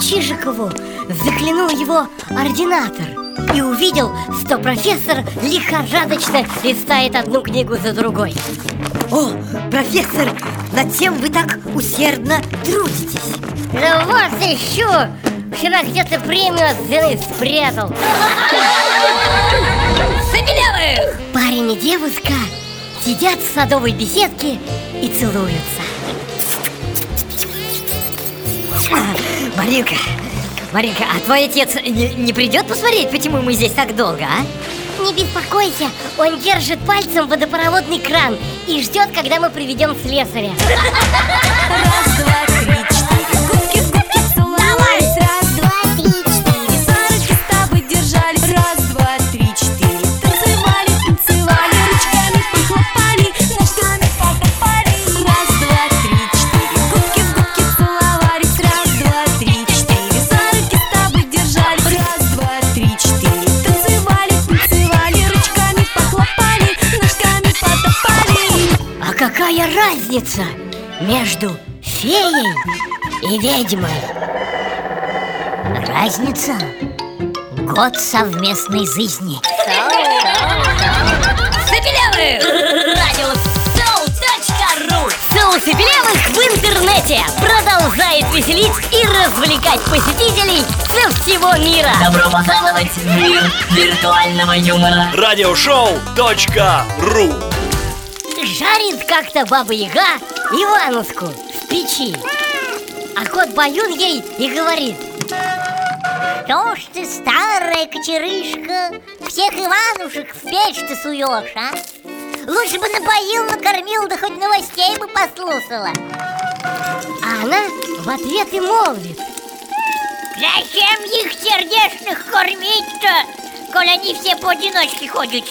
Чижикову заглянул его ординатор и увидел, что профессор лихорадочно листает одну книгу за другой. О, профессор, над чем вы так усердно трудитесь? Да вот еще! Вчера где-то премию от жены спрятал Забелявых! Парень и девушка сидят в садовой беседке и целуются Маринка, Маринка, а твой отец не, не придет посмотреть, почему мы здесь так долго, а? Не беспокойся, он держит пальцем водопроводный кран и ждет, когда мы приведем слесаря Раз, два, какая разница между феей и ведьмой? Разница? Год совместной жизни Забелявых! Радио Соу.ру Соусы белявых в интернете продолжает веселить и развлекать посетителей со всего мира Добро пожаловать в мир виртуального юмора. Радиошоу.ру Жарит как-то Баба Яга Иванушку в печи А кот Баюн ей и говорит Что ж ты, старая кочерышка, всех Иванушек в печь ты суешь, а? Лучше бы напоил, накормил, да хоть новостей бы послушала А она в ответ и молвит Зачем их сердечных кормить-то, коль они все поодиночке ходят?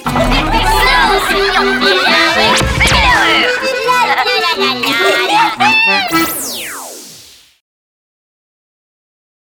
Ah!